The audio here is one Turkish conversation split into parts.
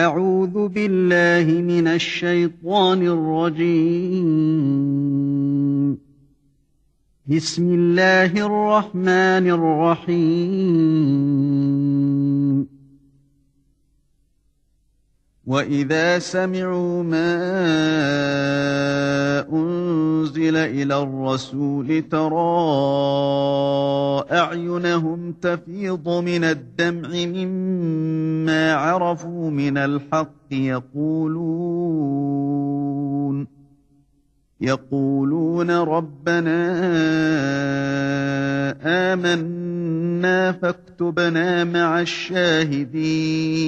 أعوذ بالله من الشيطان الرجيم. بسم الله الرحمن الرحيم. وإذا سمعوا ما أنزل إلى الرسول ترى أعينهم تفيض من الدمع مما عرفوا من الحق يقولون يقولون ربنا آمنا فاكتبنا مع الشاهدين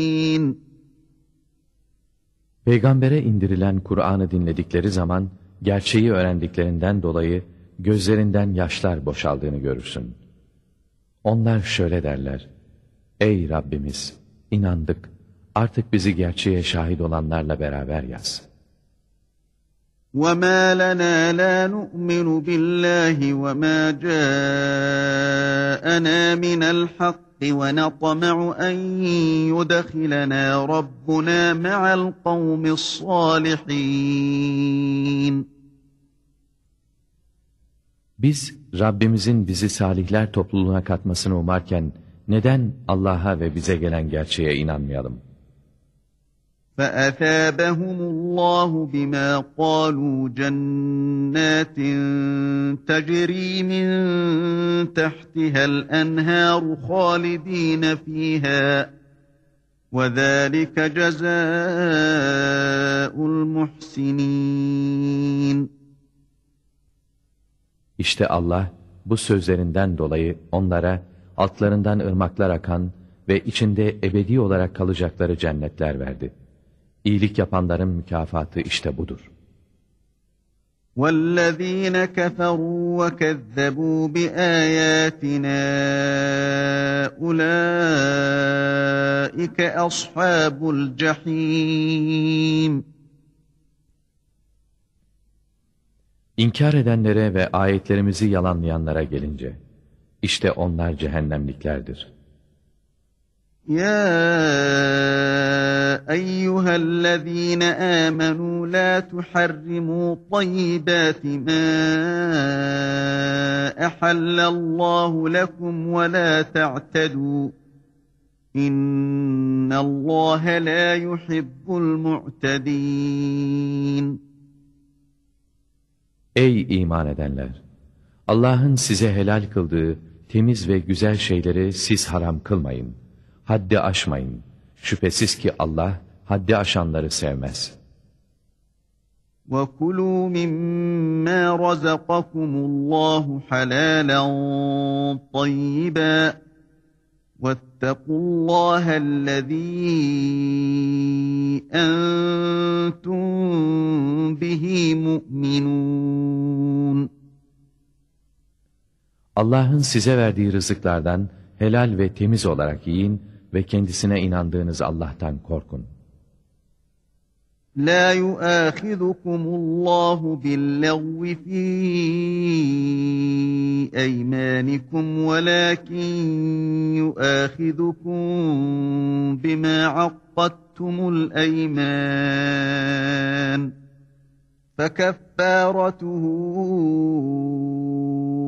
Peygambere indirilen Kur'an'ı dinledikleri zaman, gerçeği öğrendiklerinden dolayı gözlerinden yaşlar boşaldığını görürsün. Onlar şöyle derler, Ey Rabbimiz! inandık, artık bizi gerçeğe şahit olanlarla beraber yaz. وَمَا لَنَا لَا نُؤْمِنُ بِاللّٰهِ وَمَا جَاءَنَا مِنَ الْحَقِّ وَنَطْمَعُ أَنْ يُدَخِلَنَا رَبُّنَا مَعَ الْقَوْمِ الصَّالِحِينَ Biz Rabbimizin bizi salihler topluluğuna katmasını umarken neden Allah'a ve bize gelen gerçeğe inanmayalım? فَأَثَابَهُمُ اللّٰهُ بِمَا قَالُوا جَنَّاتٍ تَجْرِي مِنْ تَحْتِهَا الْأَنْهَارُ خَالِد۪ينَ ف۪يهَا وَذَٰلِكَ جَزَاءُ الْمُحْسِنِينَ İşte Allah bu sözlerinden dolayı onlara altlarından ırmaklar akan ve içinde ebedi olarak kalacakları cennetler verdi. İyilik yapanların mükafatı işte budur. وَالَّذ۪ينَ كَفَرُوا وَكَذَّبُوا بِآيَاتِنَا أُولَٰئِكَ أَصْحَابُ الْجَح۪يمِ İnkar edenlere ve ayetlerimizi yalanlayanlara gelince, işte onlar cehennemliklerdir. Ya eyyühellezîne âmenû lâ tuharrimû tayyibâti mâ ehallallâhu lekum ve lâ te'tedû. İnnallâhe lâ yuhibbul mu'tedîn. Ey iman edenler! Allah'ın size helal kıldığı temiz ve güzel şeyleri siz haram kılmayın. Haddi aşmayın. Şüphesiz ki Allah haddi aşanları sevmez. وَكُلُوا مِمَّا رَزَقَكُمُ اللّٰهُ حَلَالًا طَيِّبًا وَاتَّقُوا اللّٰهَ الَّذ۪ي أَنْتُمْ Allah'ın size verdiği rızıklardan helal ve temiz olarak yiyin ve kendisine inandığınız Allah'tan korkun. لا يؤاخذكم الله باللغو في أيمانكم ولكن يؤاخذكم بما عقدتم الأيمان فكفارته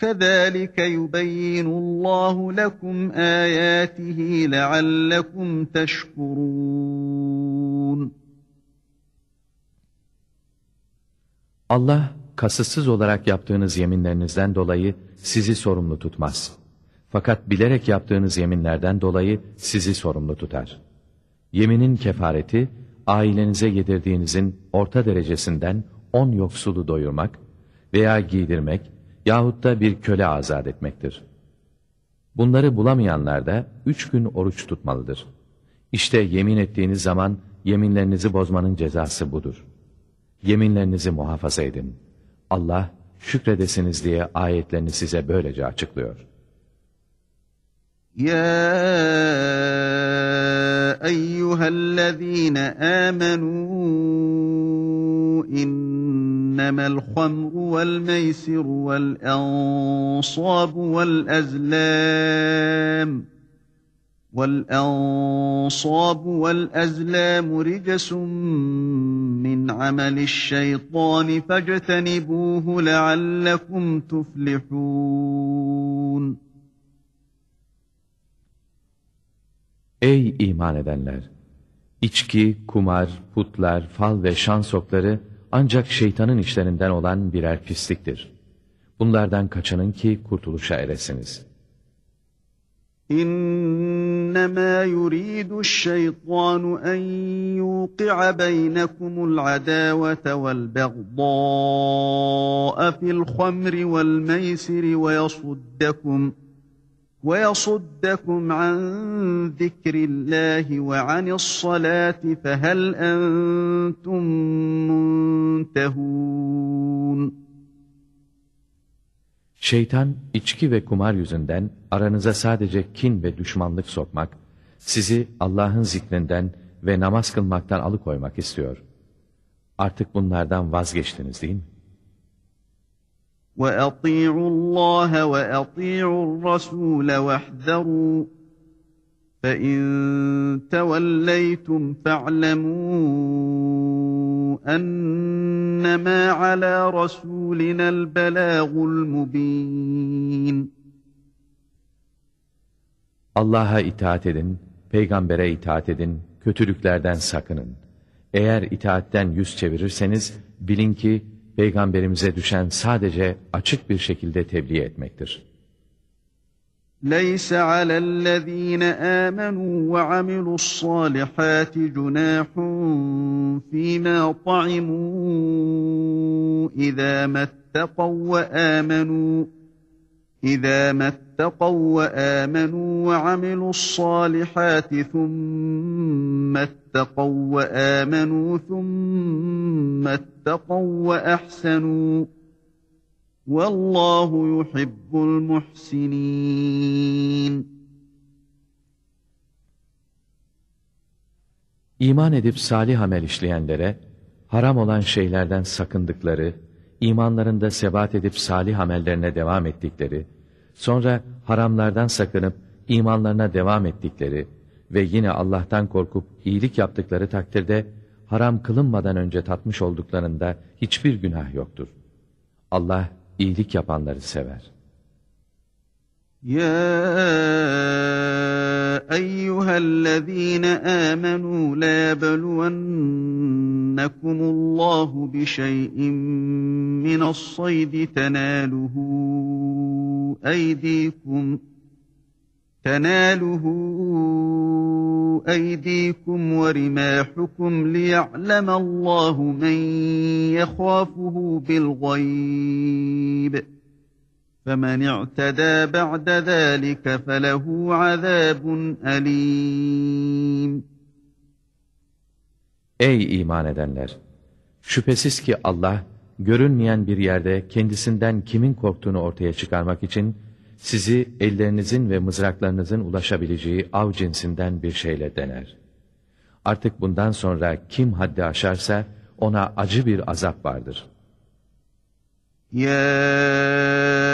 كَذَٰلِكَ يُبَيِّنُ اللّٰهُ لَكُمْ آيَاتِهِ لَعَلَّكُمْ تَشْكُرُونَ Allah kasıtsız olarak yaptığınız yeminlerinizden dolayı sizi sorumlu tutmaz. Fakat bilerek yaptığınız yeminlerden dolayı sizi sorumlu tutar. Yeminin kefareti, ailenize yedirdiğinizin orta derecesinden on yoksulu doyurmak veya giydirmek yahut da bir köle azat etmektir. Bunları bulamayanlar da üç gün oruç tutmalıdır. İşte yemin ettiğiniz zaman yeminlerinizi bozmanın cezası budur. Yeminlerinizi muhafaza edin. Allah şükredesiniz diye ayetlerini size böylece açıklıyor. Ya eyyühellezîne âmenû inna انما الخمر والميسر والانصاب والازلام والانصاب والازلام رجس من عمل الشيطان فاجتنبوه لعلكم تفلحون Ey iman edenler! İçki, kumar, putlar, fal ve şans okları ancak şeytanın işlerinden olan birer pisliktir. Bunlardan kaçının ki kurtuluşa eresiniz. İnnemâ yuridu şeytanu en yuqi'a beynekumul adâvete vel begdâ'a fil hamri vel meysiri ve yasuddekum وَيَصُدَّكُمْ عَنْ ذِكْرِ اللّٰهِ وَعَنِ الصَّلَاةِ فَهَلْ أَنْتُمْ مُنْتَهُونَ Şeytan, içki ve kumar yüzünden aranıza sadece kin ve düşmanlık sokmak, sizi Allah'ın zikrinden ve namaz kılmaktan alıkoymak istiyor. Artık bunlardan vazgeçtiniz değil mi? وَأَطِيعُوا اللّٰهَ وَأَطِيعُوا الرَّسُولَ وَاحْذَرُوا فَاِنْ تَوَلَّيْتُمْ فَاعْلَمُوا اَنَّمَا عَلَى رَسُولِنَا الْبَلَاغُ الْمُب۪ينَ Allah'a itaat edin, peygambere itaat edin, kötülüklerden sakının. Eğer itaatten yüz çevirirseniz, bilin ki peygamberimize düşen sadece açık bir şekilde tebliğ etmektir. لَيْسَ عَلَى الَّذ۪ينَ آمَنُوا وَعَمِلُوا الصَّالِحَاتِ جُنَاحٌ ف۪ي مَا طَعِمُوا اِذَا مَا اتَّقَوْا وَآمَنُوا اِذَا مَا اتَّقَوْا وَآمَنُوا وَعَمِلُوا الصَّالِحَاتِ ثُمَّ اتَّقَوْا وَآمَنُوا ثُمَّ اتَّقَوْا وَأَحْسَنُوا وَاللّٰهُ يُحِبُّ الْمُحْسِنِينَ İman edip salih amel işleyenlere, haram olan şeylerden sakındıkları, imanlarında sebat edip salih amellerine devam ettikleri, sonra haramlardan sakınıp imanlarına devam ettikleri ve yine Allah'tan korkup iyilik yaptıkları takdirde, haram kılınmadan önce tatmış olduklarında hiçbir günah yoktur. Allah iyilik yapanları sever. يا أيها الذين آمنوا لا يبلونكم الله بشيء من الصيد تناله أيديكم تناله أيديكم ورماحكم ليعلم الله من يخافه بالغيب فَمَنْ اِعْتَدَى بَعْدَ ذَٰلِكَ فَلَهُ عَذَابٌ أَلِيمٌ Ey iman edenler! Şüphesiz ki Allah, görünmeyen bir yerde kendisinden kimin korktuğunu ortaya çıkarmak için, sizi ellerinizin ve mızraklarınızın ulaşabileceği av cinsinden bir şeyle dener. Artık bundan sonra kim haddi aşarsa, ona acı bir azap vardır.'' يا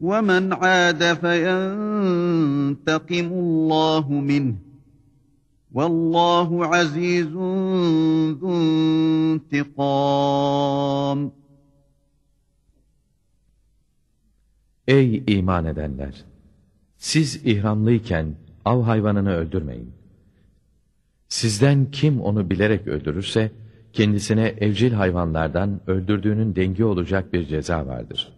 ومن عاد فينتقم الله منه والله عزيز ذو انتقام Ey iman edenler! Siz ihramlıyken av hayvanını öldürmeyin. Sizden kim onu bilerek öldürürse, kendisine evcil hayvanlardan öldürdüğünün dengi olacak bir ceza vardır.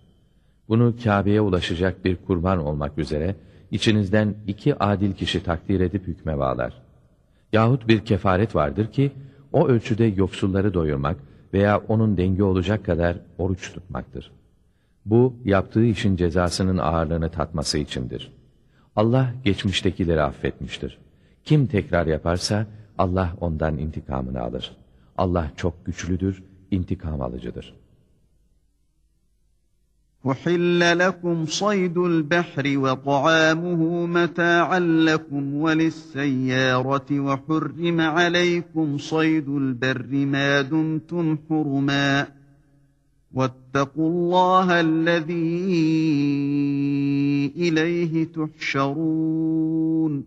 Bunu Kabe'ye ulaşacak bir kurban olmak üzere, içinizden iki adil kişi takdir edip hükme bağlar. Yahut bir kefaret vardır ki, o ölçüde yoksulları doyurmak veya onun dengi olacak kadar oruç tutmaktır. Bu, yaptığı işin cezasının ağırlığını tatması içindir. Allah geçmiştekileri affetmiştir. Kim tekrar yaparsa, Allah ondan intikamını alır. Allah çok güçlüdür, intikam alıcıdır. أحل لكم صيد البحر وطعامه متاعا لكم وللسيارة وحرم عليكم صيد البر ما دمتم حرما واتقوا الله الذي إليه تحشرون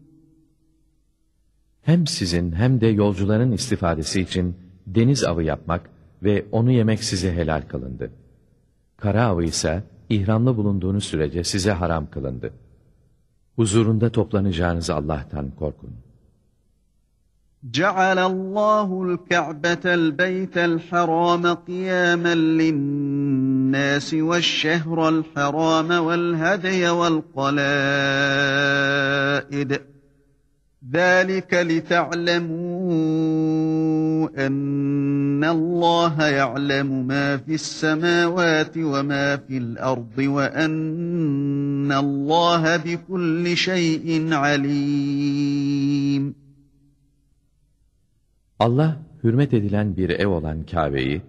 Hem sizin hem de yolcuların istifadesi için deniz avı yapmak ve onu yemek size helal kılındı. Kara avı ise ihramlı bulunduğunuz sürece size haram kılındı. Huzurunda toplanacağınız Allah'tan korkun. جعل الله الكعبة البيت الحرام قياما للناس والشهر الحرام والهدي والقلائد ذلك لتعلموا أن الله يعلم ما في السماوات وما في الأرض وأن الله بكل شيء عليم Allah hürmet edilen bir ev olan Kabe'yi,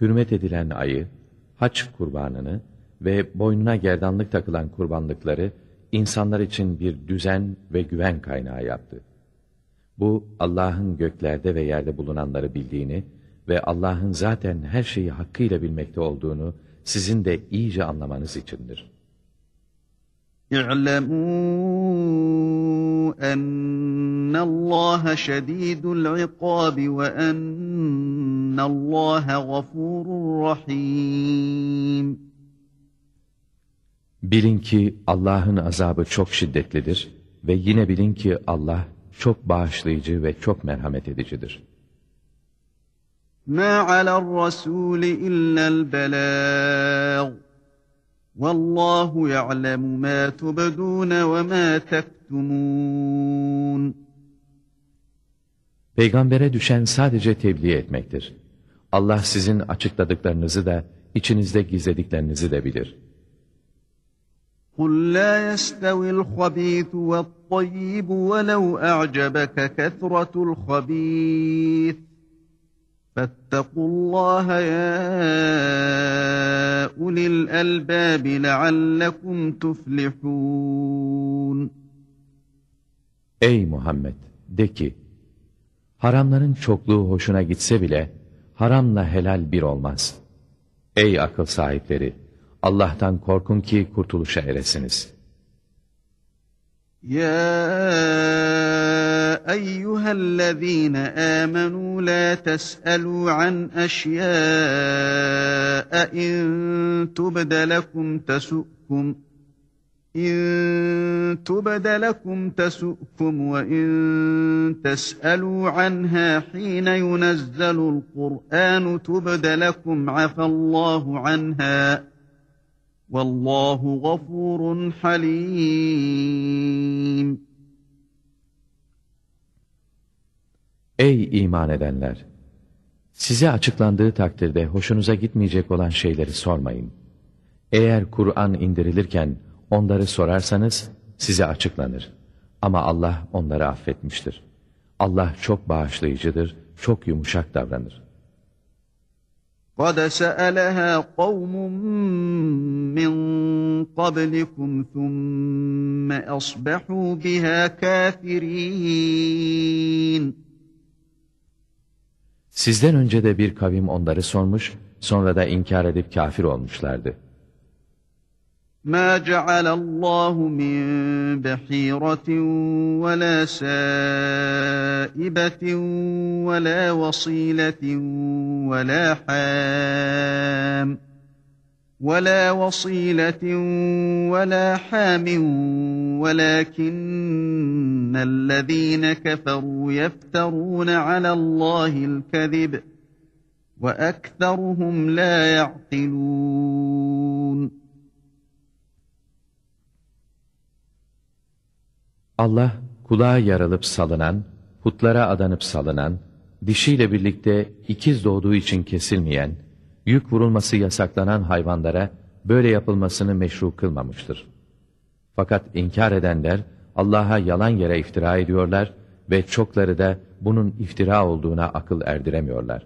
hürmet edilen ayı, haç kurbanını ve boynuna gerdanlık takılan kurbanlıkları insanlar için bir düzen ve güven kaynağı yaptı. Bu Allah'ın göklerde ve yerde bulunanları bildiğini ve Allah'ın zaten her şeyi hakkıyla bilmekte olduğunu sizin de iyice anlamanız içindir. İ'lemû ennallâhe şedîdül ikâbi ve ennallâhe gafûrur rahîm. Bilin ki Allah'ın azabı çok şiddetlidir ve yine bilin ki Allah çok bağışlayıcı ve çok merhamet edicidir. ما على الرسول إلا البلاغ والله يعلم ما تبدون وما تكتمون Peygambere düşen sadece tebliğ etmektir. Allah sizin açıkladıklarınızı da, içinizde gizlediklerinizi de bilir. قل لا يستوي الخبيث والطيب ولو أعجبك كثرة الخبيث فاتقوا الله يا أولي الألباب لعلكم تفلحون Ey Muhammed! De ki, haramların çokluğu hoşuna gitse bile, haramla helal bir olmaz. Ey akıl sahipleri! Allah'tan korkun ki kurtuluşa eresiniz. يا أيها الذين آمنوا لا تسألوا عن أشياء إن تبد لكم تسؤكم إن تبد لكم تسؤكم وإن تسألوا عنها حين ينزل القرآن تبد Vallahu gafurun halim. Ey iman edenler! Size açıklandığı takdirde hoşunuza gitmeyecek olan şeyleri sormayın. Eğer Kur'an indirilirken onları sorarsanız size açıklanır. Ama Allah onları affetmiştir. Allah çok bağışlayıcıdır, çok yumuşak davranır. قَدْ سَأَلَهَا قَوْمٌ مِّن قَبْلِكُمْ ثُمَّ أَصْبَحُوا بِهَا كَافِرِينَ Sizden önce de bir kavim onları sormuş, Sonra da inkar edip kafir olmuşlardı. ما جعل الله من بحيرة ولا سائبة ولا وصيلة ولا حام ولا وصيلة ولا حام ولكن الذين كفروا يفترون على الله الكذب وأكثرهم لا يعقلون Allah kulağa yarılıp salınan, putlara adanıp salınan, dişiyle birlikte ikiz doğduğu için kesilmeyen, yük vurulması yasaklanan hayvanlara böyle yapılmasını meşru kılmamıştır. Fakat inkar edenler Allah'a yalan yere iftira ediyorlar ve çokları da bunun iftira olduğuna akıl erdiremiyorlar.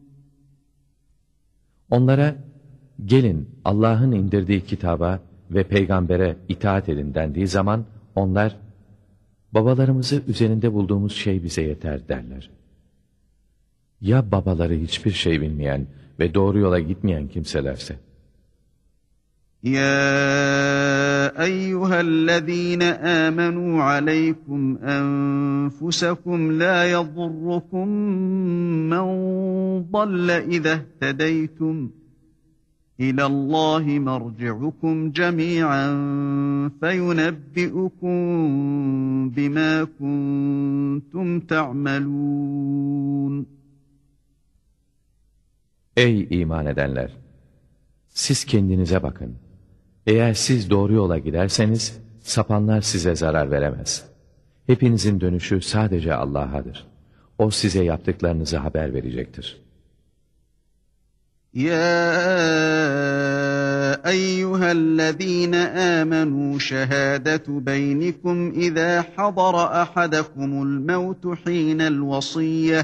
Onlara gelin Allah'ın indirdiği kitaba ve peygambere itaat edin dendiği zaman onlar babalarımızı üzerinde bulduğumuz şey bize yeter derler. Ya babaları hiçbir şey bilmeyen ve doğru yola gitmeyen kimselerse? يا أيها الذين آمنوا عليكم أنفسكم لا يضركم من ضل إذا اهتديتم إلى الله مرجعكم جميعا فينبئكم بما كنتم تعملون Ey iman edenler! Siz kendinize bakın. Eğer siz doğru yola giderseniz sapanlar size zarar veremez. Hepinizin dönüşü sadece Allah'adır. O size yaptıklarınızı haber verecektir. Ya eyyühellezîne âmenû şehâdetu beynikum izâ hadara ahadakumul mevtu hînel vasiyyeh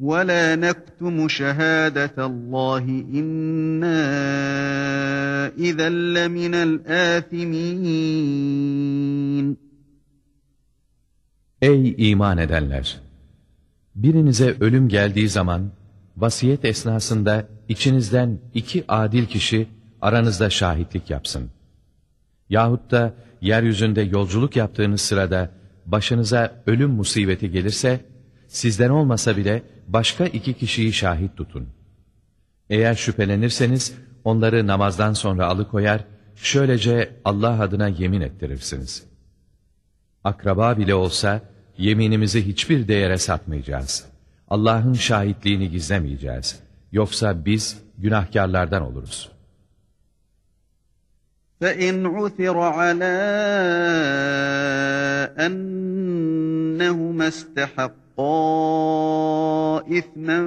ولا نكتم شهادة الله إنا إذا لمن الآثمين Ey iman edenler! Birinize ölüm geldiği zaman, vasiyet esnasında içinizden iki adil kişi aranızda şahitlik yapsın. Yahut da yeryüzünde yolculuk yaptığınız sırada başınıza ölüm musibeti gelirse, sizden olmasa bile başka iki kişiyi şahit tutun. Eğer şüphelenirseniz onları namazdan sonra alıkoyar, şöylece Allah adına yemin ettirirsiniz. Akraba bile olsa yeminimizi hiçbir değere satmayacağız. Allah'ın şahitliğini gizlemeyeceğiz. Yoksa biz günahkarlardan oluruz. فإن عثر على أنهما استحقا إثما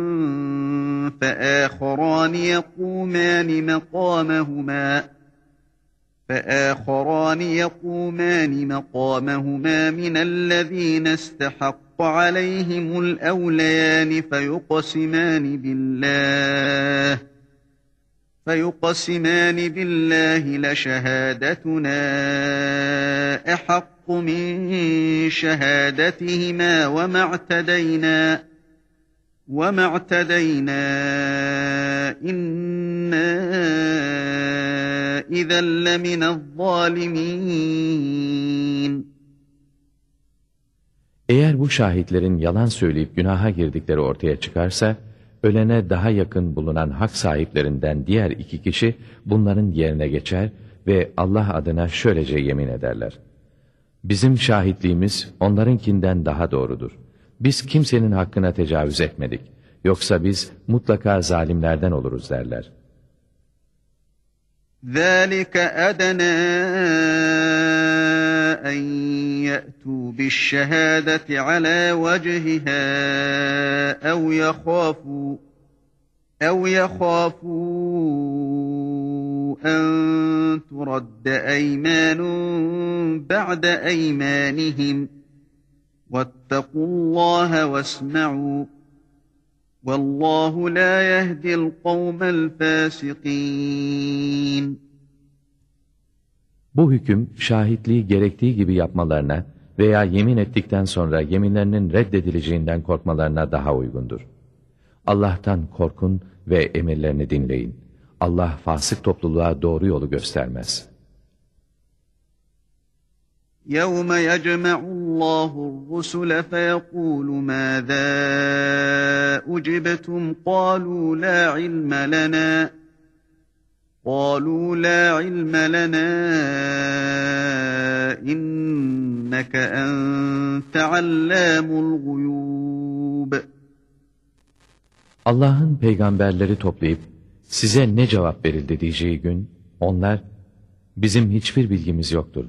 فآخران يقومان مقامهما فآخران يقومان مقامهما من الذين استحق عليهم الأوليان فيقسمان بالله فيقسمان بالله لشهادتنا أحق من شهادتهما وما اعتدينا وَمَا اعْتَدَيْنَا إِنَّا اِذًا لَمِنَ الظَّالِمِينَ Eğer bu şahitlerin yalan söyleyip günaha girdikleri ortaya çıkarsa, ölene daha yakın bulunan hak sahiplerinden diğer iki kişi bunların yerine geçer ve Allah adına şöylece yemin ederler. Bizim şahitliğimiz onlarınkinden daha doğrudur. Biz kimsenin hakkına tecavüz etmedik. Yoksa biz mutlaka zalimlerden oluruz derler. ذَٰلِكَ أَدَنَا أَنْ يَأْتُوا بِالشَّهَادَةِ عَلَى وَجْهِهَا أَوْ يَخَافُوا أَوْ يَخَافُوا أَنْ تُرَدَّ أَيْمَانٌ بَعْدَ أَيْمَانِهِمْ وَاتَّقُوا اللّٰهَ وَاسْمَعُوا وَاللّٰهُ لَا يَهْدِي الْقَوْمَ الْفَاسِقِينَ Bu hüküm şahitliği gerektiği gibi yapmalarına veya yemin ettikten sonra yeminlerinin reddedileceğinden korkmalarına daha uygundur. Allah'tan korkun ve emirlerini dinleyin. Allah fasık topluluğa doğru yolu göstermez.'' يَوْمَ يَجْمَعُ اللّٰهُ الرُّسُلَ فَيَقُولُ مَاذَا أُجِبْتُمْ قَالُوا لَا عِلْمَ لَنَا قَالُوا لَا عِلْمَ لَنَا إِنَّكَ أَنْتَ عَلَّامُ الْغُيُوبِ Allah'ın peygamberleri toplayıp size ne cevap verildi diyeceği gün onlar bizim hiçbir bilgimiz yoktur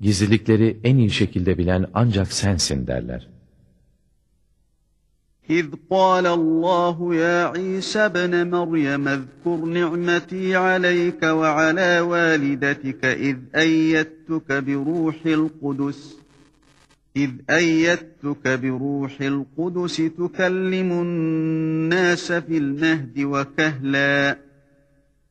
gizlilikleri en iyi şekilde bilen ancak sensin derler. İz qâle Allahu ya İsa ibn Meryem ezkur ni'meti aleyke ve ala validetike iz eyyettuke bi ruhil kudus. إذ أيدتك بروح القدس تكلم الناس في المهد وكهلاً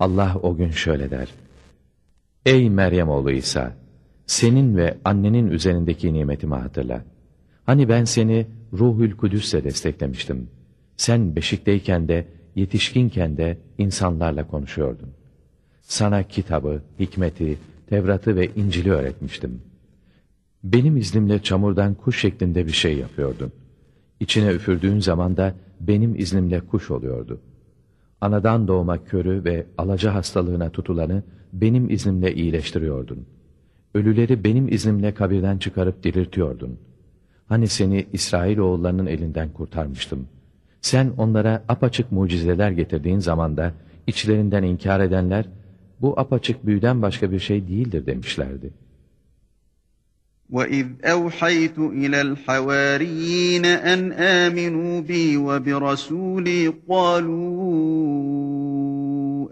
Allah o gün şöyle der. Ey Meryem oğlu İsa! Senin ve annenin üzerindeki nimetimi hatırla. Hani ben seni Ruhül Kudüs'le desteklemiştim. Sen beşikteyken de, yetişkinken de insanlarla konuşuyordun. Sana kitabı, hikmeti, Tevrat'ı ve İncil'i öğretmiştim. Benim iznimle çamurdan kuş şeklinde bir şey yapıyordun. İçine üfürdüğün zaman da benim iznimle kuş oluyordu.'' Anadan doğma körü ve alaca hastalığına tutulanı benim iznimle iyileştiriyordun. Ölüleri benim iznimle kabirden çıkarıp diriltiyordun. Hani seni İsrail oğullarının elinden kurtarmıştım. Sen onlara apaçık mucizeler getirdiğin zaman da içlerinden inkar edenler, bu apaçık büyüden başka bir şey değildir demişlerdi.'' وَإِذْ أَوْحَيْتُ إِلَى الْحَوَارِيِّينَ أَنْ آمِنُوا بِي وَبِرَسُولِي قَالُوا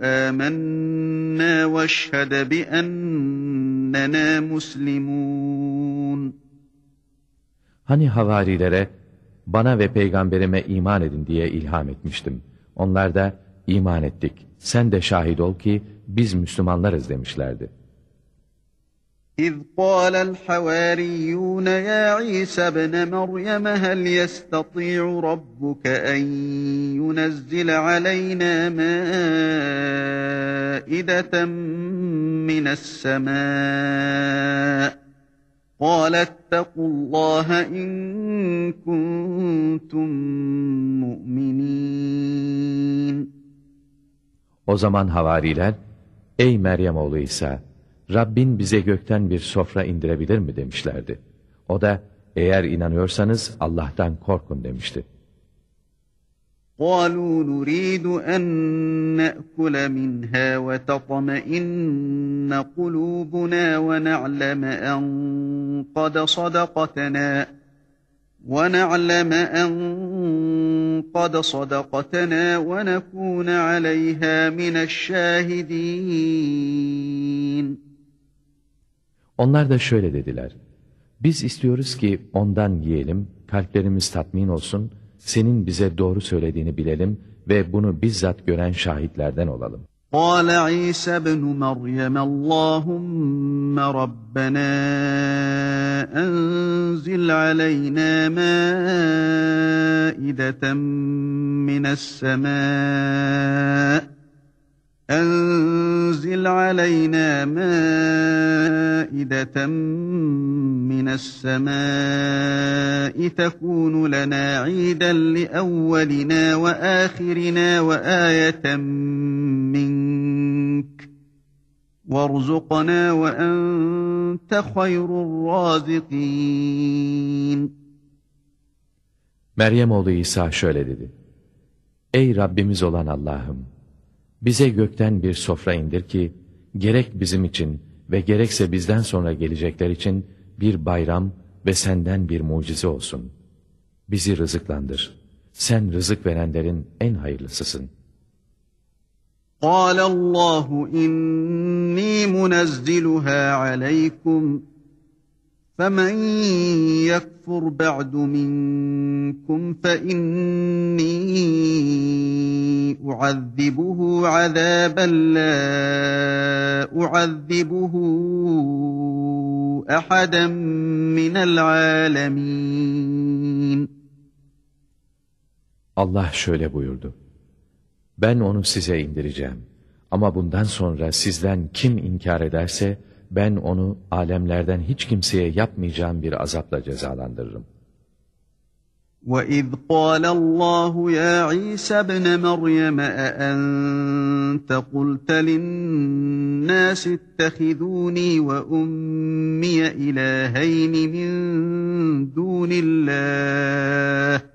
آمَنَّا وَاشْهَدْ بِأَنَّنَا مُسْلِمُونَ Hani havarilere bana ve peygamberime iman edin diye ilham etmiştim. Onlar da iman ettik. Sen de şahit ol ki biz Müslümanlarız demişlerdi. إذ قال الحواريون يا عيسى ابن مريم هل يستطيع ربك أن ينزل علينا مائدة من السماء؟ قال اتقوا الله إن كنتم مؤمنين. O zaman havariler, Ey Meryem oğlu İsa, Rabbin bize gökten bir sofra indirebilir mi demişlerdi. O da, eğer inanıyorsanız Allah'tan korkun demişti. قالوا نريد أن نأكل منها وتطمئن قلوبنا ونعلم أن قد صدقتنا ونعلم أن قد صدقتنا ونكون عليها من الشاهدين Onlar da şöyle dediler. Biz istiyoruz ki ondan yiyelim, kalplerimiz tatmin olsun, senin bize doğru söylediğini bilelim ve bunu bizzat gören şahitlerden olalım. قال عيسى ابن مريم اللهم ربنا أنزل علينا مائدة من السماء أنزل علينا مائدة من السماء تكون لنا عيدا لأولنا وآخرنا وآية منك وارزقنا وأنت خير الرازقين Meryem oğlu İsa şöyle dedi. Ey Rabbimiz olan Allah'ım! Bize gökten bir sofra indir ki, gerek bizim için ve gerekse bizden sonra gelecekler için bir bayram ve senden bir mucize olsun. Bizi rızıklandır. Sen rızık verenlerin en hayırlısısın. قال الله إني منزلها عليكم فمن يكفر بعد منكم فإني أعذبه عذابا لا أعذبه أحدا من العالمين Allah şöyle buyurdu. Ben onu size indireceğim. Ama bundan sonra sizden kim inkar ederse, ben onu alemlerden hiç kimseye yapmayacağım bir azapla cezalandırırım. وَإِذْ قَالَ اللَّهُ يَا عِيسَى ابْنَ مَرْيَمَ أَأَنْتَ قُلْتَ لِلنَّاسِ اتَّخِذُونِي وَأُمِّيَ إِلَٰهَيْنِ مِنْ دُونِ اللَّهِ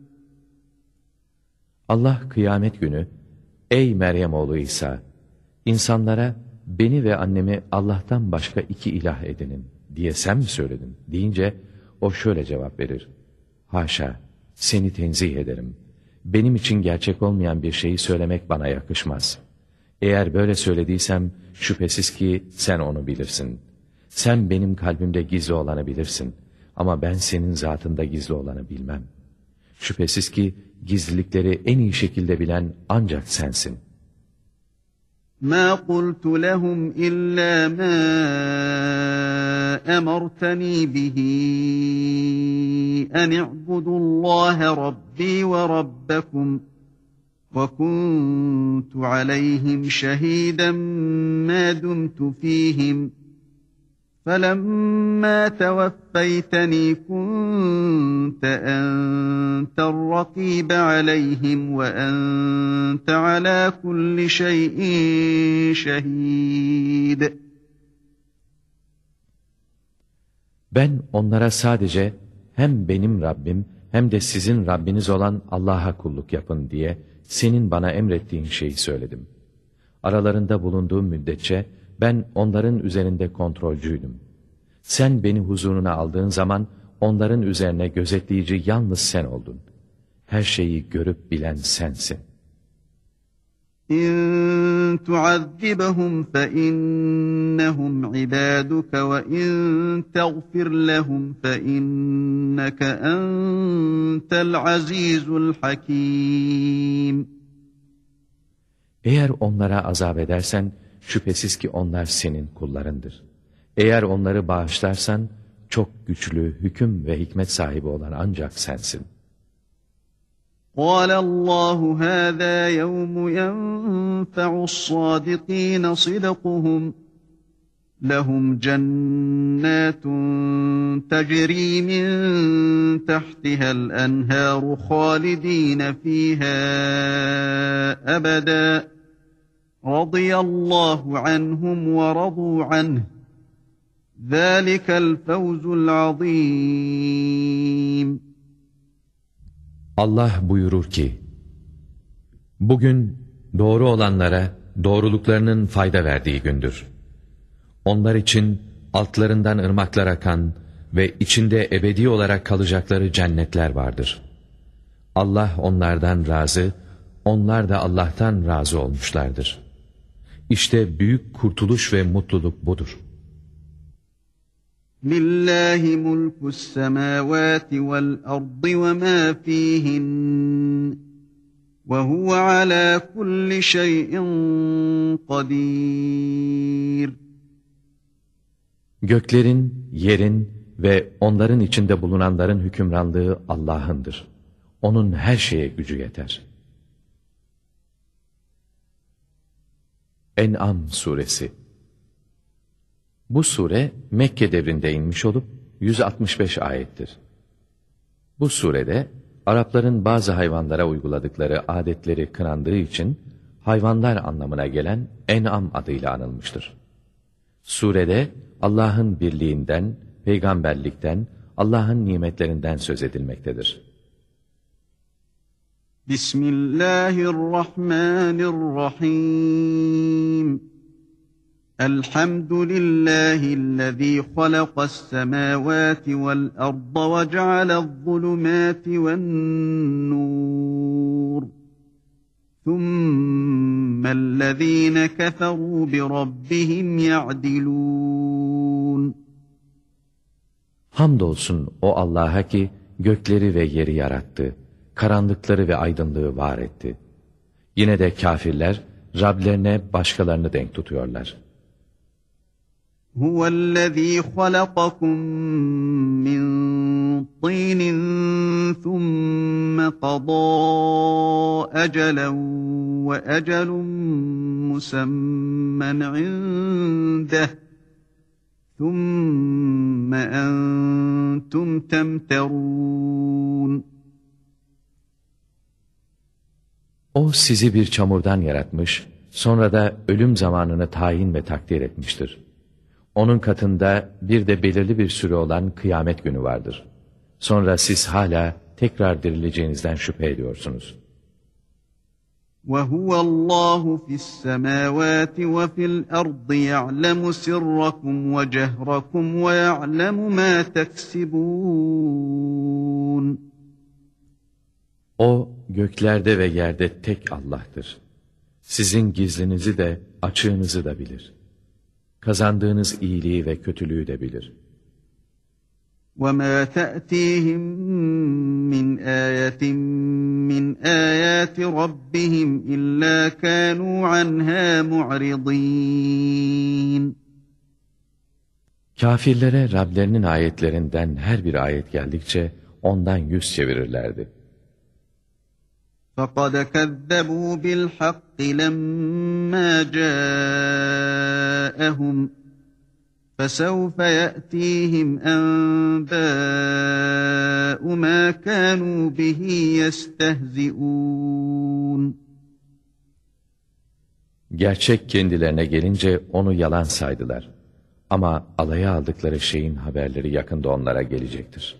Allah kıyamet günü, Ey Meryem oğlu İsa! insanlara beni ve annemi Allah'tan başka iki ilah edinin diye sen mi söyledin? deyince o şöyle cevap verir. Haşa, seni tenzih ederim. Benim için gerçek olmayan bir şeyi söylemek bana yakışmaz. Eğer böyle söylediysem şüphesiz ki sen onu bilirsin. Sen benim kalbimde gizli olanı bilirsin. Ama ben senin zatında gizli olanı bilmem. Şüphesiz ki gizlilikleri en iyi şekilde bilen ancak sensin. ما قلت لهم إلا ما أمرتني به أن اعبدوا الله ربي وربكم وكنت عليهم شهيدا ما دمت فيهم فلما توفيتني كنت أنت الرقيب عليهم وأنت على كل شيء شهيد Ben onlara sadece hem benim Rabbim hem de sizin Rabbiniz olan Allah'a kulluk yapın diye senin bana emrettiğin şeyi söyledim. Aralarında bulunduğum müddetçe ben onların üzerinde kontrolcüydüm. Sen beni huzuruna aldığın zaman onların üzerine gözetleyici yalnız sen oldun. Her şeyi görüp bilen sensin. إن تعذبهم فإنهم عبادك وإن تغفر لهم فإنك أنت العزيز الحكيم Eğer onlara azap edersen, şüphesiz ki onlar senin kullarındır. Eğer onları bağışlarsan, çok güçlü, hüküm ve hikmet sahibi olan ancak sensin. قال الله هذا يوم ينفع الصادقين صدقهم لهم جنات تجري من تحتها الأنهار خالدين فيها أبدا radıyallahu anhum ve radu anh. Fevzul azim. Allah buyurur ki, Bugün doğru olanlara doğruluklarının fayda verdiği gündür. Onlar için altlarından ırmaklar akan ve içinde ebedi olarak kalacakları cennetler vardır. Allah onlardan razı, onlar da Allah'tan razı olmuşlardır.'' İşte büyük kurtuluş ve mutluluk budur. Lillahi mulkus semavati vel ardı ve ma fihin ve huve ala kulli şeyin kadir. Göklerin, yerin ve onların içinde bulunanların hükümranlığı Allah'ındır. Onun her şeye gücü yeter.'' En'am Suresi Bu sure Mekke devrinde inmiş olup 165 ayettir. Bu surede Arapların bazı hayvanlara uyguladıkları adetleri kınandığı için hayvanlar anlamına gelen En'am adıyla anılmıştır. Surede Allah'ın birliğinden, peygamberlikten, Allah'ın nimetlerinden söz edilmektedir. بسم الله الرحمن الرحيم الحمد لله الذي خلق السماوات والارض وجعل الظلمات والنور ثم الذين كفروا بربهم يعدلون Hamdolsun o Allah'a ki gökleri ve yeri yarattı. karanlıkları ve aydınlığı var etti. Yine de kafirler Rablerine başkalarını denk tutuyorlar. هُوَ الَّذ۪ي خَلَقَكُم مِّن طِينٍ ثُمَّ قَضَى أَجَلًا وَأَجَلٌ مُّسَمًّى عِندَهُ ثُمَّ أَنْتُمْ تَمْتَرُونَ O sizi bir çamurdan yaratmış, sonra da ölüm zamanını tayin ve takdir etmiştir. Onun katında bir de belirli bir süre olan kıyamet günü vardır. Sonra siz hala tekrar dirileceğinizden şüphe ediyorsunuz. وَهُوَ اللّٰهُ فِي السَّمَاوَاتِ وَفِي الْأَرْضِ يَعْلَمُ سِرَّكُمْ وَجَهْرَكُمْ وَيَعْلَمُ مَا تَكْسِبُونَ O göklerde ve yerde tek Allah'tır. Sizin gizlinizi de açığınızı da bilir. Kazandığınız iyiliği ve kötülüğü de bilir. وَمَا تَأْتِيهِمْ مِنْ آيَةٍ مِنْ آيَاتِ رَبِّهِمْ إِلَّا كَانُوا عَنْهَا مُعْرِضِينَ Kafirlere Rablerinin ayetlerinden her bir ayet geldikçe ondan yüz çevirirlerdi. فَقَدْ كَذَّبُوا بِالْحَقِّ لَمَّا جَاءَهُمْ فَسَوْفَ يَأْتِيهِمْ أَنْبَاءُ مَا كَانُوا بِهِ يَسْتَهْزِئُونَ Gerçek kendilerine gelince onu yalan saydılar. Ama alaya aldıkları şeyin haberleri yakında onlara gelecektir.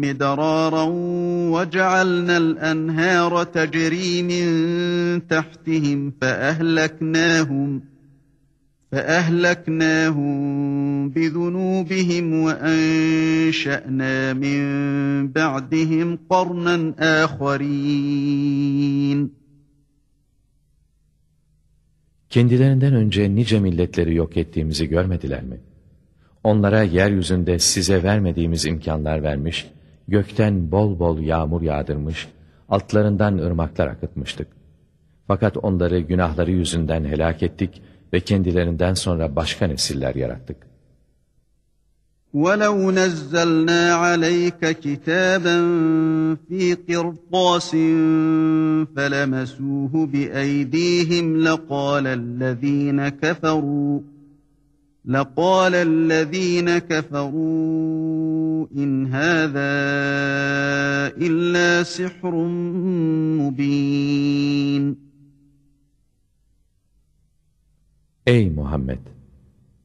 عليهم مدرارا وجعلنا الأنهار تجري من تحتهم فأهلكناهم فأهلكناهم بذنوبهم وأنشأنا من بعدهم قرنا آخرين Kendilerinden önce nice milletleri yok ettiğimizi görmediler mi? Onlara yeryüzünde size vermediğimiz imkanlar vermiş, gökten bol bol yağmur yağdırmış, altlarından ırmaklar akıtmıştık. Fakat onları günahları yüzünden helak ettik ve kendilerinden sonra başka nesiller yarattık. وَلَوْ نَزَّلْنَا عَلَيْكَ كِتَابًا فِي قِرْطَاسٍ فَلَمَسُوهُ بِأَيْدِيهِمْ لَقَالَ الَّذ۪ينَ كَفَرُوا لَقَالَ الَّذ۪ينَ كَفَرُوا اِنْ هَذَا اِلَّا سِحْرٌ مُب۪ينٌ Ey Muhammed!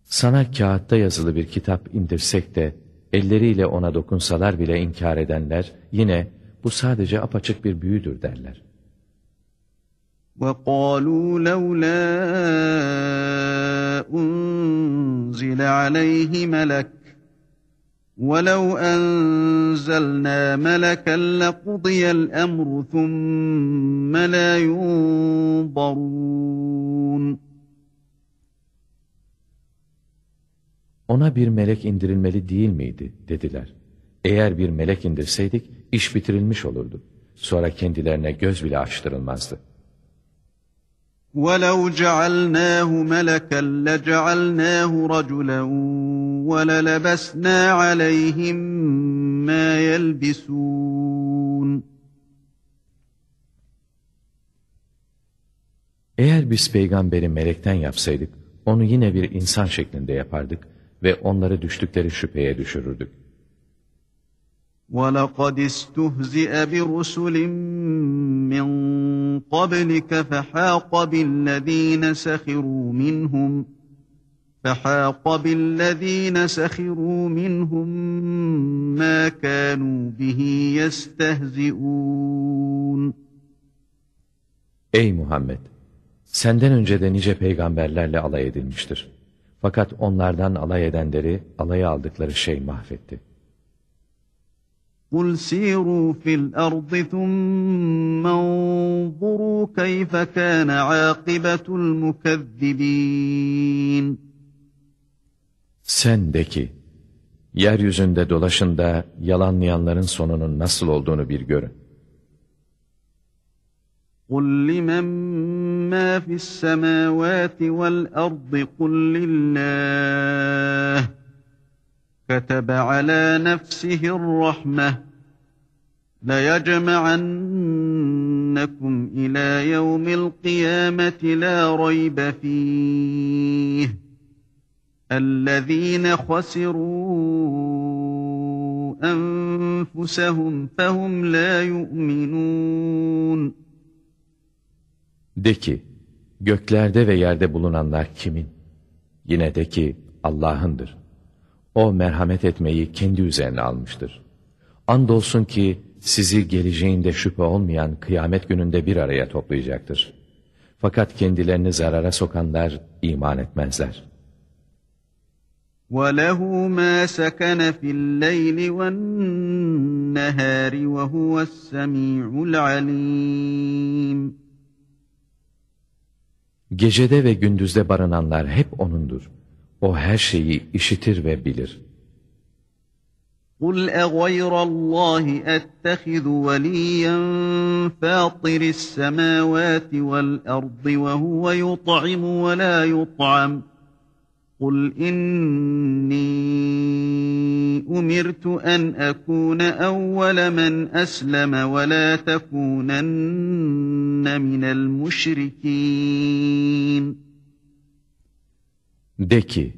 Sana kağıtta yazılı bir kitap indirsek de, elleriyle ona dokunsalar bile inkar edenler, yine bu sadece apaçık bir büyüdür derler. وَقَالُوا لَوْلَا أُنْزِلَ عَلَيْهِ مَلَكٌ وَلَوْ أَنْزَلْنَا مَلَكًا لَقُضِيَ الْأَمْرُ ثُمَّ لَا يُنْظَرُونَ Ona bir melek indirilmeli değil miydi dediler. Eğer bir melek indirseydik iş bitirilmiş olurdu. Sonra kendilerine göz bile açtırılmazdı. وَلَوْ جَعَلْنَاهُ مَلَكًا لَجَعَلْنَاهُ رَجُلًا وَلَلَبَسْنَا عَلَيْهِمْ مَا يَلْبِسُونَ Eğer biz peygamberi melekten yapsaydık, onu yine bir insan şeklinde yapardık ve onları düştükleri şüpheye düşürürdük. وَلَقَدْ اسْتُهْزِئَ بِرُسُلٍ مِّن قَبْلِكَ فَحَاقَ بِالَّذ۪ينَ سَخِرُوا مِنْهُمْ فَحَاقَ بِالَّذ۪ينَ سَخِرُوا مِنْهُمْ مَا كَانُوا بِهِ يَسْتَهْزِئُونَ Ey Muhammed! Senden önce de nice peygamberlerle alay edilmiştir. Fakat onlardan alay edenleri alaya aldıkları şey mahvetti. قُلْ سِيرُوا فِي الْأَرْضِ ثُمَّ انظُرُوا كَيْفَ كَانَ عَاقِبَةُ الْمُكَذِّبِينَ Sen de ki, yeryüzünde dolaşın da yalanlayanların sonunun nasıl olduğunu bir görün. قُلْ لِمَنْ مَا فِي السَّمَاوَاتِ وَالْأَرْضِ قُلْ لِلَّهِ كَتَبَ عَلَى نَفْسِهِ الرَّحْمَةِ لَيَجْمَعَنَّكُمْ إِلَى يَوْمِ الْقِيَامَةِ لَا رَيْبَ فِيهِ الَّذ۪ينَ خَسِرُوا أَنفُسَهُمْ فَهُمْ لَا يُؤْمِنُونَ De ki, göklerde ve yerde bulunanlar kimin? Yine de ki, Allah'ındır. O merhamet etmeyi kendi üzerine almıştır. Andolsun ki sizi geleceğinde şüphe olmayan kıyamet gününde bir araya toplayacaktır. Fakat kendilerini zarara sokanlar iman etmezler. وَلَهُ مَا سَكَنَ فِي اللَّيْلِ وَالنَّهَارِ وَهُوَ السَّمِيعُ الْعَلِيمُ Gecede ve gündüzde barınanlar hep O'nundur. O her şeyi işitir ve bilir. قُلْ أَغَيْرَ اللّٰهِ أَتَّخِذُ وَلِيًّا فَاطِرِ السَّمَاوَاتِ وَالْأَرْضِ وَهُوَ يُطْعِمُ وَلَا يُطْعَمُ قُلْ إِنِّي أُمِرْتُ أَنْ أَكُونَ أَوَّلَ مَنْ أَسْلَمَ وَلَا تَكُونَنَّ مِنَ الْمُشْرِكِينَ De ki,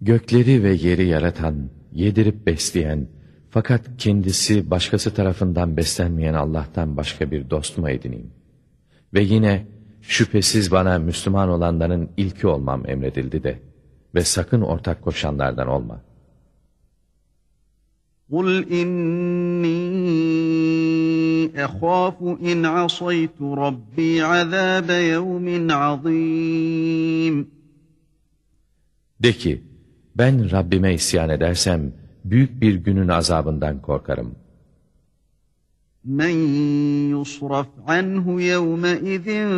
gökleri ve yeri yaratan, yedirip besleyen, fakat kendisi başkası tarafından beslenmeyen Allah'tan başka bir dost mu edineyim? Ve yine, şüphesiz bana Müslüman olanların ilki olmam emredildi de ve sakın ortak koşanlardan olma.'' قُلْ إِنِّي أَخَافُ إِنْ عَصَيْتُ رَبِّي عَذَابَ يَوْمٍ عَظِيمٍ de ki, ben Rabbime isyan edersem, büyük bir günün azabından korkarım. Men yusraf anhu yevme izin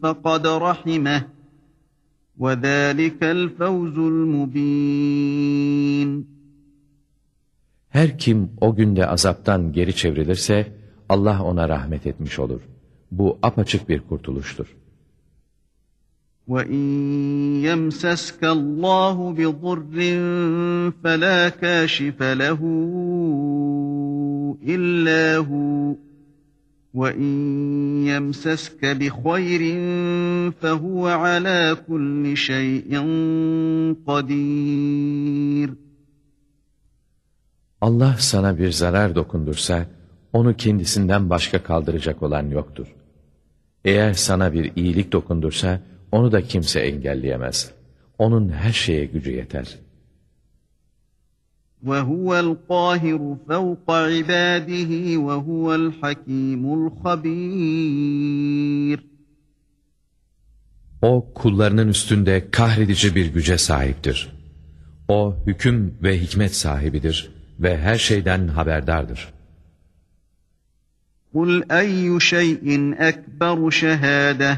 fekad rahimeh ve zâlikel fevzul mubin. Her kim o günde azaptan geri çevrilirse, Allah ona rahmet etmiş olur. Bu apaçık bir kurtuluştur. وَاِنْ يَمْسَسْكَ اللّٰهُ بِضُرٍّ فَلَا كَاشِفَ لَهُ إِلَّا هُوَ وَاِنْ يَمْسَسْكَ بِخَيْرٍ فَهُوَ عَلَى كُلِّ شَيْءٍ قَدِيرٌ Allah sana bir zarar dokundursa, onu kendisinden başka kaldıracak olan yoktur. Eğer sana bir iyilik dokundursa, onu da kimse engelleyemez. Onun her şeye gücü yeter. وَهُوَ الْقَاهِرُ فَوْقَ عِبَادِهِ وَهُوَ الْحَكِيمُ الْخَبِيرُ O kullarının üstünde kahredici bir güce sahiptir. O hüküm ve hikmet sahibidir ve her şeyden haberdardır. قُلْ أَيُّ شَيْءٍ أَكْبَرُ شَهَادَةً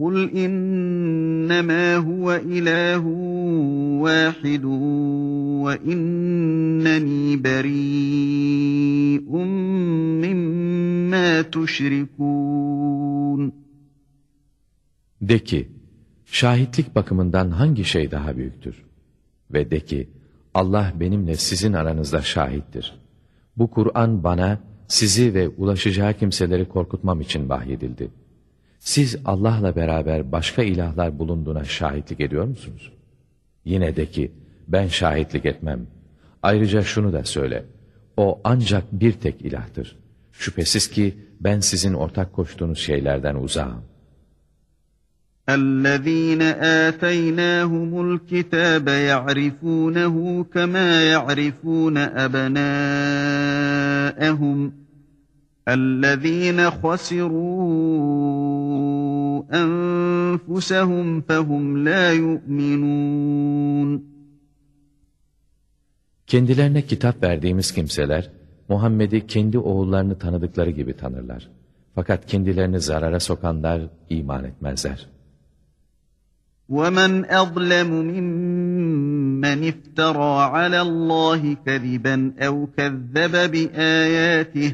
قُلْ إِنَّمَا هُوَ إِلَٰهٌ وَاحِدٌ وَإِنَّنِي بَرِيءٌ مِّمَّا تُشْرِكُونَ De ki, şahitlik bakımından hangi şey daha büyüktür? Ve de ki, Allah benimle sizin aranızda şahittir. Bu Kur'an bana, sizi ve ulaşacağı kimseleri korkutmam için vahyedildi. Siz Allah'la beraber başka ilahlar bulunduğuna şahitlik ediyor musunuz? Yine de ki, ben şahitlik etmem. Ayrıca şunu da söyle, o ancak bir tek ilahtır. Şüphesiz ki ben sizin ortak koştuğunuz şeylerden uzağım. الذين آتيناهم الكتاب يعرفونه كما يعرفون أبناءهم الذين خسروا أنفسهم فهم لا يؤمنون Kendilerine kitap verdiğimiz kimseler, Muhammed'i kendi oğullarını tanıdıkları gibi tanırlar. Fakat kendilerini zarara sokanlar iman etmezler. وَمَنْ أَظْلَمُ مِمَّنِ افْتَرَى عَلَى اللّٰهِ كَذِبًا اَوْ كَذَّبَ بِآيَاتِهِ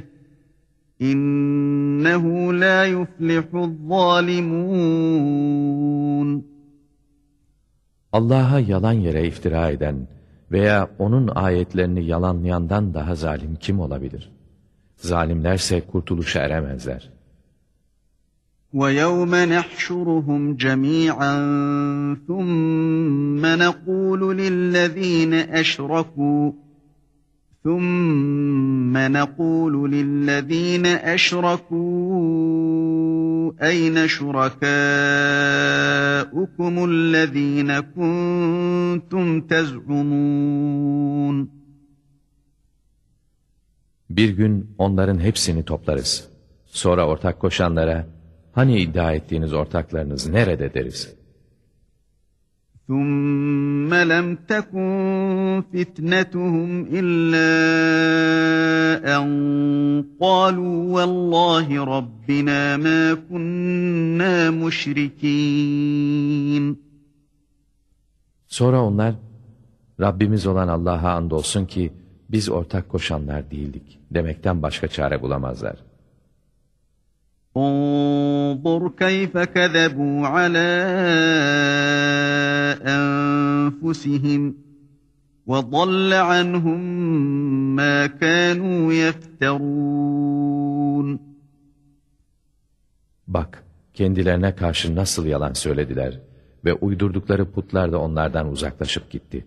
اِنَّهُ لَا يُفْلِحُ الظَّالِمُونَ Allah'a yalan yere iftira eden veya onun ayetlerini yalanlayandan daha zalim kim olabilir? Zalimlerse kurtuluşa eremezler. وَيَوْمَ نَحْشُرُهُمْ جَمِيعًا ثُمَّ نَقُولُ لِلَّذ۪ينَ أَشْرَكُوا ثُمَّ نَقُولُ لِلَّذ۪ينَ أَشْرَكُوا أَيْنَ شُرَكَاؤُكُمُ الَّذ۪ينَ كُنْتُمْ تَزْعُمُونَ Bir gün onların hepsini toplarız. Sonra ortak koşanlara, hani iddia ettiğiniz ortaklarınız nerede deriz. ثُمَّ لَمْ تَكُنْ فِتْنَتُهُمْ إِلَّا أَنْ قَالُوا وَاللّٰهِ رَبِّنَا مَا كُنَّا مُشْرِكِينَ Sonra onlar, Rabbimiz olan Allah'a andolsun ki, biz ortak koşanlar değildik demekten başka çare bulamazlar. انظر كيف كذبوا على أنفسهم وَضَلَّ عَنْهُمْ مَا كَانُوا يَفْتَرُونَ Bak, kendilerine karşı nasıl yalan söylediler ve uydurdukları putlar da onlardan uzaklaşıp gitti.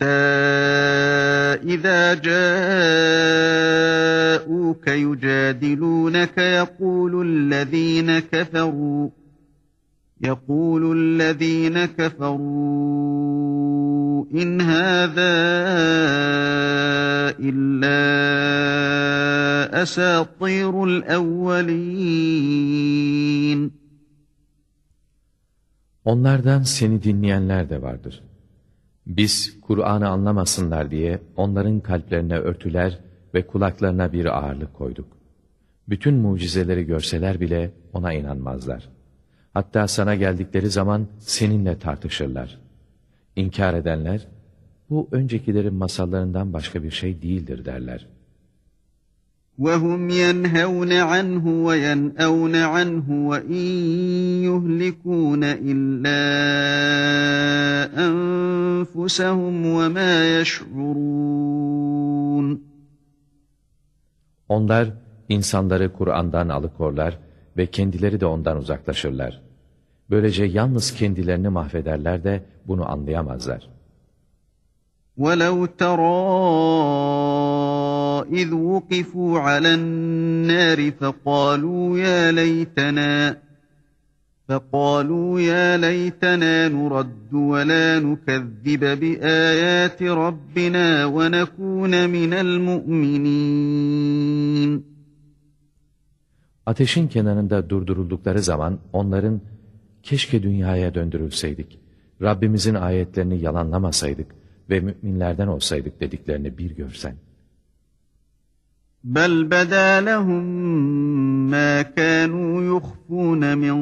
حَتَّى إِذَا جَاءُوكَ يُجَادِلُونَكَ يَقُولُ الَّذِينَ كَفَرُوا يَقُولُ الَّذِينَ كَفَرُوا إِنْ هَذَا إِلَّا أَسَاطِيرُ الْأَوَّلِينَ Onlardan seni dinleyenler de vardır. Biz Kur'an'ı anlamasınlar diye onların kalplerine örtüler ve kulaklarına bir ağırlık koyduk. Bütün mucizeleri görseler bile ona inanmazlar. Hatta sana geldikleri zaman seninle tartışırlar. İnkar edenler, bu öncekilerin masallarından başka bir şey değildir derler. وَهُمْ يَنْهَوْنَ عَنْهُ وَيَنْأَوْنَ عَنْهُ وَإِنْ يُهْلِكُونَ إِلَّا أَنفُسَهُمْ وَمَا يَشْعُرُونَ Onlar insanları Kur'an'dan alıkorlar ve kendileri de ondan uzaklaşırlar. Böylece yalnız kendilerini mahvederler de bunu anlayamazlar. وَلَوْ تَرَى إِذْ وُقِفُوا عَلَى النَّارِ فَقَالُوا يَا لَيْتَنَا فَقَالُوا يَا لَيْتَنَا نُرَدُّ وَلَا نُكَذِّبَ بِآيَاتِ رَبِّنَا وَنَكُونَ مِنَ الْمُؤْمِنِينَ Ateşin kenarında durduruldukları zaman onların keşke dünyaya döndürülseydik, Rabbimizin ayetlerini yalanlamasaydık ve müminlerden olsaydık dediklerini bir görsen. بَلْ بَدَا لَهُمْ مَا كَانُوا يُخْفُونَ مِنْ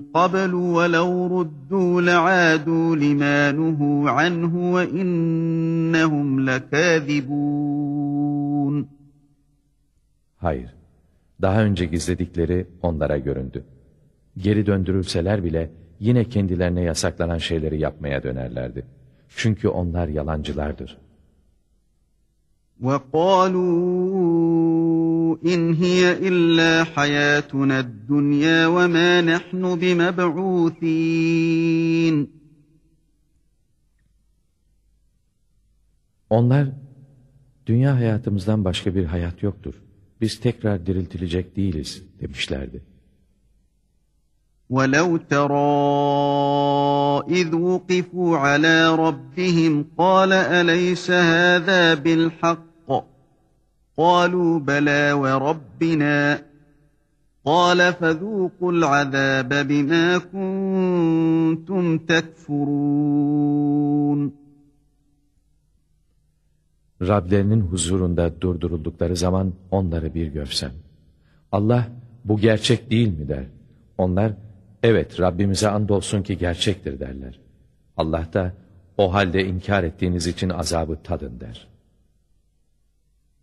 قَبْلُ وَلَوْ رُدُّوا لَعَادُوا لِمَا نُهُوا عَنْهُ وَإِنَّهُمْ لَكَاذِبُونَ Hayır, daha önce gizledikleri onlara göründü. Geri döndürülseler bile yine kendilerine yasaklanan şeyleri yapmaya dönerlerdi. Çünkü onlar yalancılardır. وَقَالُوا إِنْ هِيَ إِلَّا حَيَاتُنَا الدُّنْيَا وَمَا نَحْنُ بِمَبْعُوثِينَ Onlar, dünya hayatımızdan başka bir hayat yoktur. Biz tekrar diriltilecek değiliz demişlerdi. وَلَوْ تَرَى إِذْ وُقِفُوا عَلَى رَبِّهِمْ قَالَ أَلَيْسَ هَذَا بِالْحَقِّ قَالُوا بَلَى وَرَبِّنَا قَالَ فَذُوقُوا الْعَذَابَ بِمَا كُنْتُمْ تَكْفُرُونَ Rablerinin huzurunda durduruldukları zaman onları bir görsen. Allah bu gerçek değil mi der. Onlar evet Rabbimize andolsun ki gerçektir derler. Allah da o halde inkar ettiğiniz için azabı tadın der.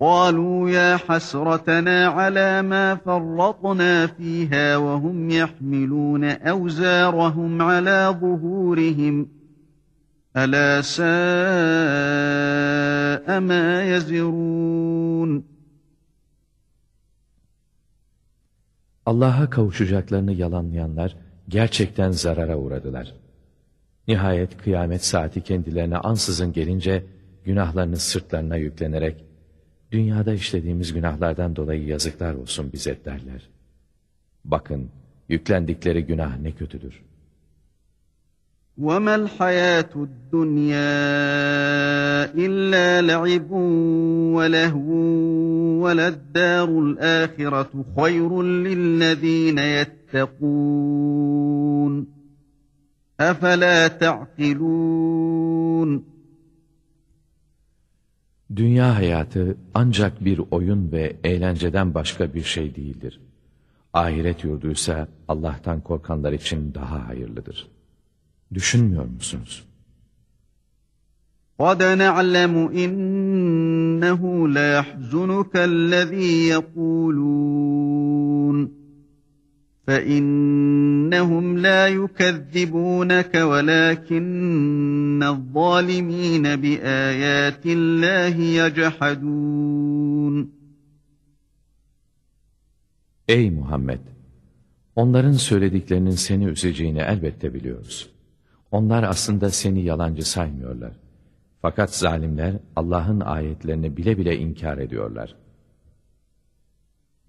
قالوا يا حسرتنا على ما فرطنا فيها وهم يحملون أوزارهم على ظهورهم ألا ساء ما يزرون Allah'a kavuşacaklarını yalanlayanlar gerçekten zarara uğradılar. Nihayet kıyamet saati kendilerine ansızın gelince günahlarını sırtlarına yüklenerek dünyada işlediğimiz günahlardan dolayı yazıklar olsun bize derler. Bakın Yüklendikleri günah ne kötüdür. وَمَا الْحَيَاةُ الدُّنْيَا إِلَّا لَعِبٌ وَلَهْوٌ وَلَلدَّارُ الْآخِرَةُ خَيْرٌ لِلَّذ۪ينَ يَتَّقُونَ أَفَلَا تَعْقِلُونَ Dünya hayatı ancak bir oyun ve eğlenceden başka bir şey değildir. Ahiret yurduysa Allah'tan korkanlar için daha hayırlıdır. Düşünmüyor musunuz? قَدْ نَعْلَمُ إِنَّهُ لَيَحْزُنُكَ الَّذ۪ي يَقُولُونَ فَإِنَّهُمْ لَا يُكَذِّبُونَكَ وَلَكِنَّ الظَّالِم۪ينَ بِآيَاتِ اللّٰهِ يَجْحَدُونَ Ey Muhammed! Onların söylediklerinin seni üzeceğini elbette biliyoruz. Onlar aslında seni yalancı saymıyorlar. Fakat zalimler Allah'ın ayetlerini bile bile inkar ediyorlar.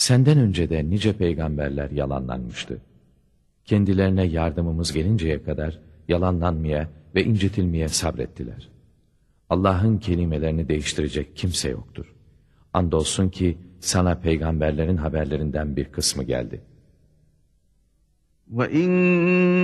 Senden önce de nice peygamberler yalanlanmıştı. Kendilerine yardımımız gelinceye kadar yalanlanmaya ve incitilmeye sabrettiler. Allah'ın kelimelerini değiştirecek kimse yoktur. Andolsun ki sana peygamberlerin haberlerinden bir kısmı geldi. وَاِنْ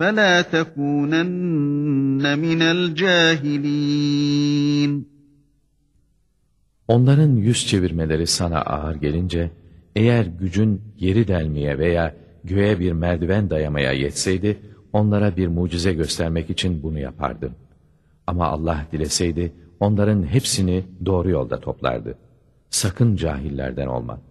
فَلَا تَكُونَنَّ مِنَ الْجَاهِلِينَ Onların yüz çevirmeleri sana ağır gelince, eğer gücün yeri delmeye veya göğe bir merdiven dayamaya yetseydi, onlara bir mucize göstermek için bunu yapardı. Ama Allah dileseydi, onların hepsini doğru yolda toplardı. Sakın cahillerden olma.''